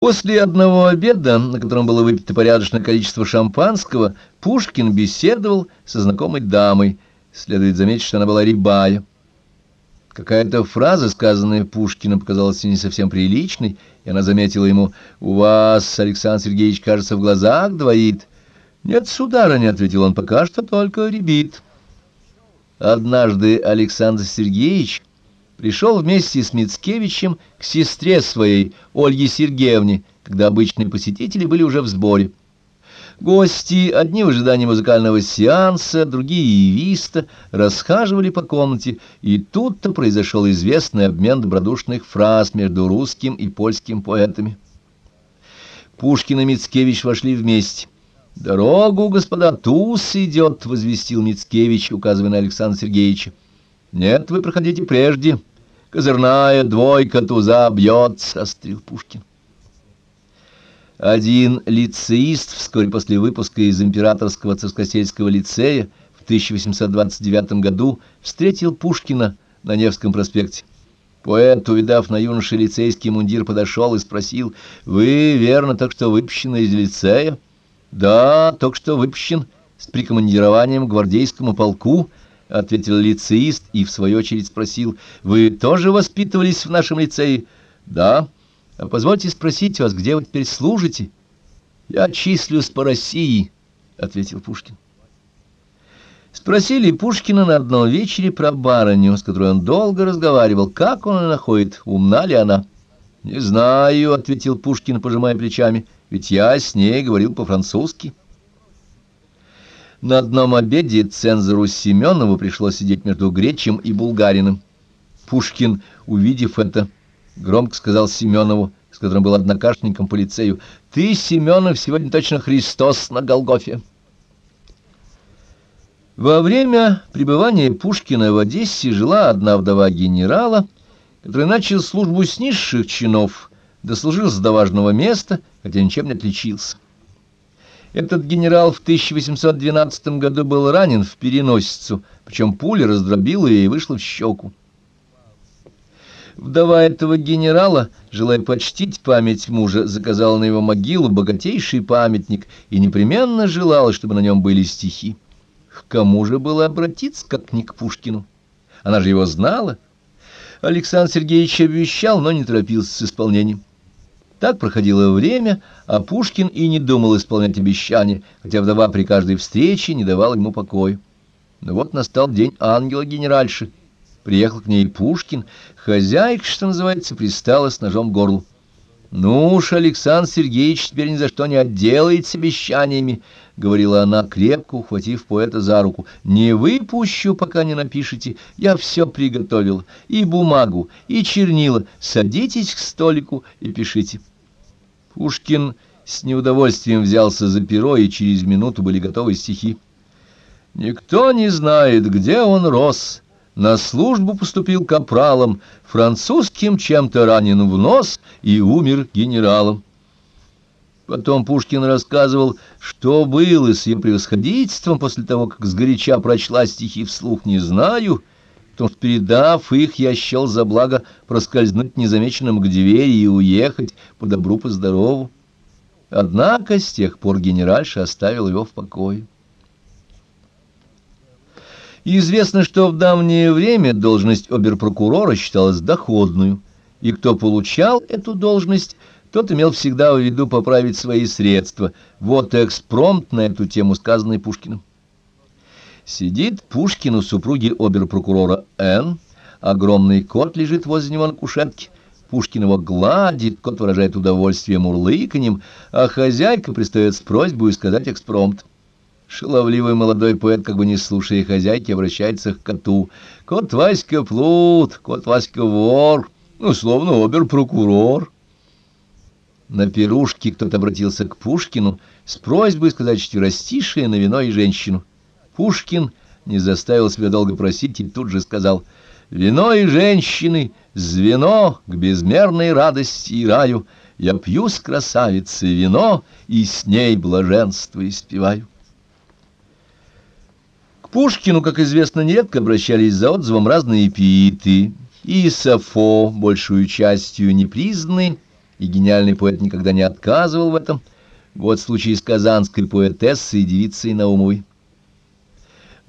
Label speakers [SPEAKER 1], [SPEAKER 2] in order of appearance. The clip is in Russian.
[SPEAKER 1] После одного обеда, на котором было выпито порядочное количество шампанского, Пушкин беседовал со знакомой дамой. Следует заметить, что она была рябая. Какая-то фраза, сказанная Пушкиным, показалась не совсем приличной, и она заметила ему, «У вас, Александр Сергеевич, кажется, в глазах двоит». «Нет, сударыня», — ответил он, — «пока что только рябит». Однажды Александр Сергеевич пришел вместе с Мицкевичем к сестре своей, Ольге Сергеевне, когда обычные посетители были уже в сборе. Гости, одни в ожидании музыкального сеанса, другие явиста, расхаживали по комнате, и тут-то произошел известный обмен добродушных фраз между русским и польским поэтами. Пушкин и Мицкевич вошли вместе. «Дорогу, господа, туз идет», — возвестил Мицкевич, указывая на Александра Сергеевича. «Нет, вы проходите прежде», Козырная двойка туза бьется, — острил Пушкин. Один лицеист вскоре после выпуска из Императорского царскосельского лицея в 1829 году встретил Пушкина на Невском проспекте. Поэт, увидав на юноше лицейский мундир, подошел и спросил, «Вы, верно, только что выпущены из лицея?» «Да, только что выпущен с прикомандированием к гвардейскому полку», — ответил лицеист и, в свою очередь, спросил, «Вы тоже воспитывались в нашем лицее?» «Да. А позвольте спросить вас, где вы теперь служите?» «Я числюсь по России», — ответил Пушкин. Спросили Пушкина на одном вечере про барыню, с которой он долго разговаривал, как он ее находит, умна ли она. «Не знаю», — ответил Пушкин, пожимая плечами, — «ведь я с ней говорил по-французски». На одном обеде цензору Семенову пришлось сидеть между Гречем и Булгариным. Пушкин, увидев это, громко сказал Семенову, с которым был однокашником по лицею, «Ты, Семенов, сегодня точно Христос на Голгофе». Во время пребывания Пушкина в Одессе жила одна вдова генерала, который начал службу с низших чинов, дослужился до важного места, хотя ничем не отличился. Этот генерал в 1812 году был ранен в переносицу, причем пуля раздробила ее и вышла в щеку. Вдова этого генерала, желая почтить память мужа, заказала на его могилу богатейший памятник и непременно желала, чтобы на нем были стихи. К кому же было обратиться, как не к Пушкину? Она же его знала. Александр Сергеевич обещал, но не торопился с исполнением. Так проходило время, а Пушкин и не думал исполнять обещания, хотя вдова при каждой встрече не давала ему покоя. Но вот настал день ангела-генеральши. Приехал к ней Пушкин, хозяйка, что называется, пристала с ножом к горлу. «Ну уж, Александр Сергеевич теперь ни за что не отделается обещаниями», — говорила она, крепко ухватив поэта за руку. «Не выпущу, пока не напишите. Я все приготовила. И бумагу, и чернила. Садитесь к столику и пишите». Пушкин с неудовольствием взялся за перо, и через минуту были готовы стихи. «Никто не знает, где он рос». На службу поступил капралом, французским чем-то ранен в нос и умер генералом. Потом Пушкин рассказывал, что было с ее превосходительством после того, как сгоряча прочла стихи вслух, не знаю, что, передав их, я счел за благо проскользнуть незамеченным к двери и уехать по добру, по здорову. Однако с тех пор генеральша оставил его в покое. Известно, что в давнее время должность оберпрокурора считалась доходную, и кто получал эту должность, тот имел всегда в виду поправить свои средства. Вот экспромт на эту тему, сказанный Пушкиным. Сидит Пушкин у супруги оберпрокурора Н. Огромный кот лежит возле него на кушетке. Пушкин его гладит, кот выражает удовольствие мурлыканьем, а хозяйка пристает с просьбой сказать экспромт. Шаловливый молодой поэт, как бы не слушая хозяйки, обращается к коту. «Кот Васька плут, кот Васька вор, ну, словно обер-прокурор». На пирушке кто-то обратился к Пушкину с просьбой сказать четверостишие на вино и женщину. Пушкин не заставил себя долго просить и тут же сказал «Вино и женщины, звено к безмерной радости и раю, я пью с красавицей вино и с ней блаженство испеваю». Пушкину, как известно, нередко обращались за отзывом разные эпиты, и Сафо, большую частью непризнанные, и гениальный поэт никогда не отказывал в этом. Вот случай с казанской поэтессой и девицей Наумовой.